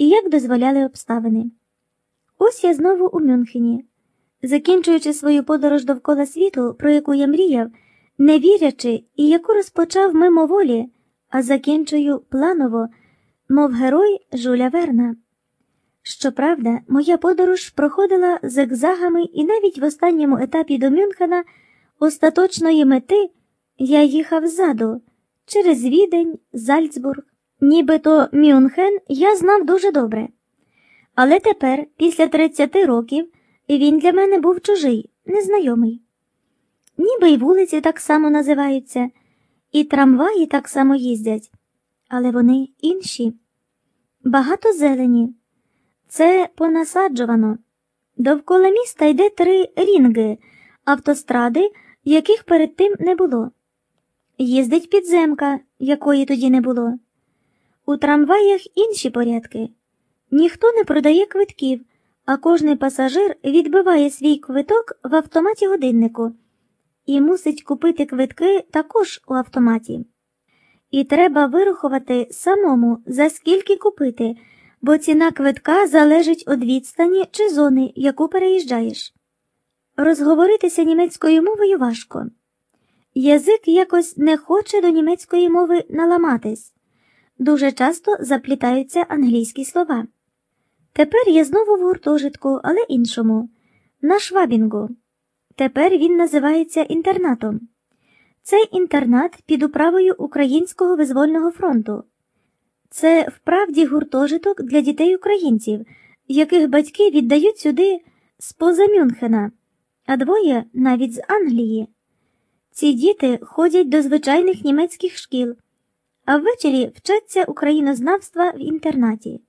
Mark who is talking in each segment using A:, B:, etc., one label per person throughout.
A: і як дозволяли обставини. Ось я знову у Мюнхені, закінчуючи свою подорож довкола світу, про яку я мріяв, не вірячи і яку розпочав мимоволі, а закінчую планово, мов герой Жуля Верна. Щоправда, моя подорож проходила зигзагами, і навіть в останньому етапі до Мюнхена остаточної мети я їхав ззаду, через Відень, Зальцбург. Нібито Мюнхен я знав дуже добре. Але тепер, після 30 років, він для мене був чужий, незнайомий. Ніби й вулиці так само називаються, і трамваї так само їздять, але вони інші. Багато зелені. Це понасаджувано. Довкола міста йде три рінги, автостради, яких перед тим не було. Їздить підземка, якої тоді не було. У трамваях інші порядки. Ніхто не продає квитків, а кожний пасажир відбиває свій квиток в автоматі годиннику і мусить купити квитки також у автоматі. І треба вирахувати самому, за скільки купити, бо ціна квитка залежить від відстані чи зони, яку переїжджаєш. Розговоритися німецькою мовою важко. Язик якось не хоче до німецької мови наламатись, дуже часто заплітаються англійські слова. Тепер я знову в гуртожитку, але іншому, на Швабінгу. Тепер він називається інтернатом. Цей інтернат під управою Українського визвольного фронту. Це вправді гуртожиток для дітей українців, яких батьки віддають сюди з-поза Мюнхена, а двоє навіть з Англії. Ці діти ходять до звичайних німецьких шкіл, а ввечері вчаться українознавства в інтернаті.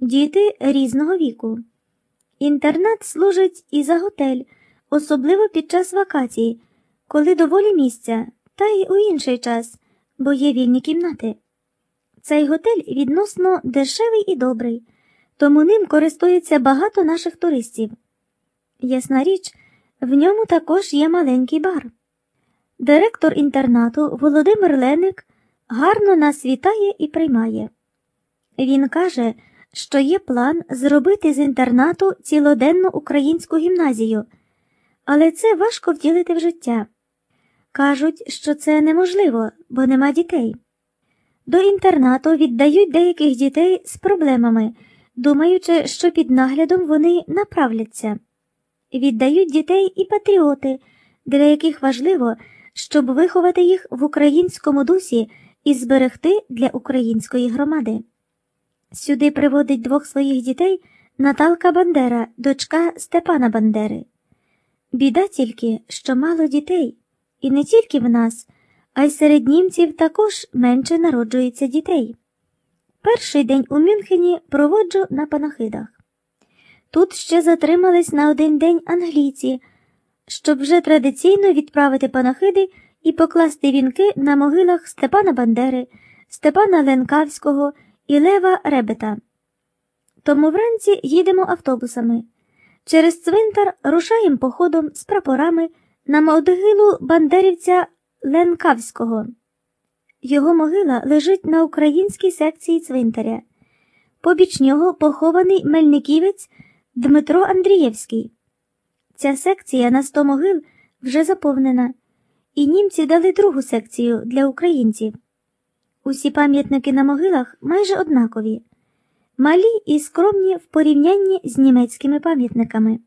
A: Діти різного віку. Інтернат служить і за готель, особливо під час вакацій, коли доволі місця, та й у інший час, бо є вільні кімнати. Цей готель відносно дешевий і добрий, тому ним користується багато наших туристів. Ясна річ, в ньому також є маленький бар. Директор інтернату Володимир Леник гарно нас вітає і приймає. Він каже, що є план зробити з інтернату цілоденну українську гімназію, але це важко втілити в життя. Кажуть, що це неможливо, бо нема дітей. До інтернату віддають деяких дітей з проблемами, думаючи, що під наглядом вони направляться. Віддають дітей і патріоти, для яких важливо, щоб виховати їх в українському дусі і зберегти для української громади. Сюди приводить двох своїх дітей Наталка Бандера, дочка Степана Бандери. Біда тільки, що мало дітей, і не тільки в нас, а й серед німців також менше народжується дітей. Перший день у Мюнхені проводжу на панахидах. Тут ще затримались на один день англійці, щоб вже традиційно відправити панахиди і покласти вінки на могилах Степана Бандери, Степана Ленкавського і Лева Ребета. Тому вранці їдемо автобусами. Через цвинтар рушаємо походом з прапорами на могилу бандерівця Ленкавського. Його могила лежить на українській секції цвинтаря. Побіч нього похований мельниківець Дмитро Андрієвський. Ця секція на сто могил вже заповнена, і німці дали другу секцію для українців. Усі пам'ятники на могилах майже однакові, малі і скромні в порівнянні з німецькими пам'ятниками.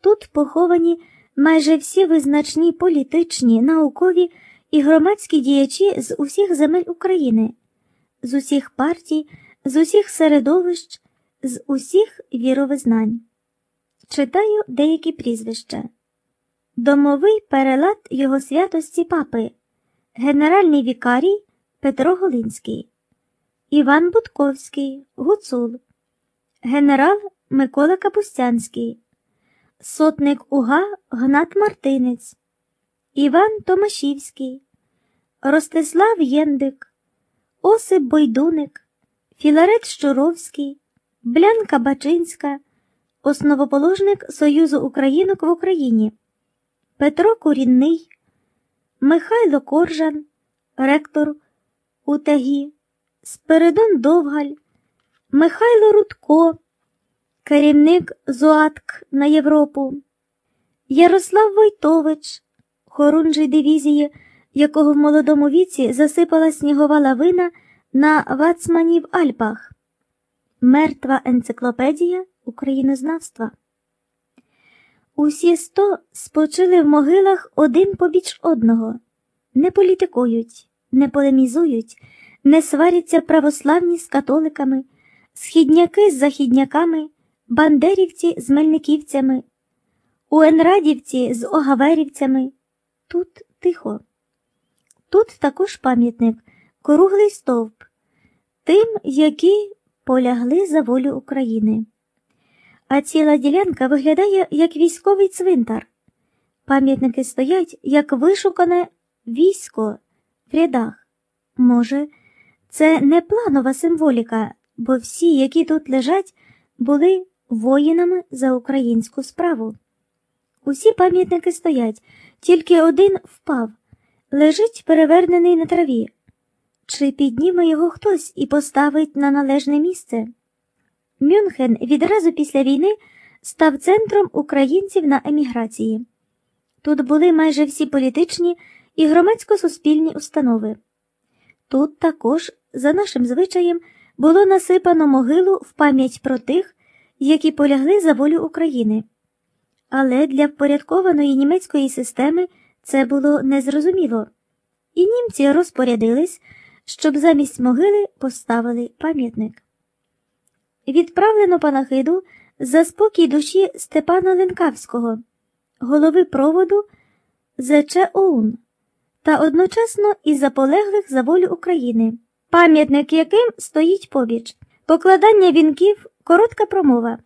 A: Тут поховані майже всі визначні політичні, наукові і громадські діячі з усіх земель України, з усіх партій, з усіх середовищ, з усіх віровизнань. Читаю деякі прізвища. Домовий перелад його святості папи, генеральний вікарій Петро Голинський, Іван Будковський, Гуцул, генерал Микола Капустянський, сотник Уга Гнат Мартинець, Іван Томашівський, Ростислав Єндик, Осип Бойдуник, Філарет Щуровський, Блянка Бачинська, основоположник Союзу Українок в Україні, Петро Курінний, Михайло Коржан, ректор УТГІ, Спиридон Довгаль, Михайло Рудко, керівник ЗОАТК на Європу, Ярослав Войтович, хорунжий дивізії, якого в молодому віці засипала снігова лавина на Вацмані в Альпах, Мертва енциклопедія українознавства. Усі сто спочили в могилах один побіч одного, не політикують, не полемізують, не сваряться православні з католиками, східняки з західняками, бандерівці з мельниківцями, уенрадівці з огаверівцями. Тут тихо. Тут також пам'ятник, круглий стовп, тим, які полягли за волю України. А ціла ділянка виглядає як військовий цвинтар. Пам'ятники стоять, як вишукане військо в рядах. Може, це не планова символіка, бо всі, які тут лежать, були воїнами за українську справу. Усі пам'ятники стоять, тільки один впав, лежить перевернений на траві. Чи підніме його хтось і поставить на належне місце? Мюнхен відразу після війни став центром українців на еміграції. Тут були майже всі політичні і громадсько-суспільні установи. Тут також, за нашим звичаєм, було насипано могилу в пам'ять про тих, які полягли за волю України. Але для впорядкованої німецької системи це було незрозуміло, і німці розпорядились, щоб замість могили поставили пам'ятник. Відправлено панахиду за спокій душі Степана Ленкавського, голови проводу ЗЧ ОУН та одночасно і заполеглих за волю України, пам'ятник яким стоїть побіч, покладання вінків, коротка промова.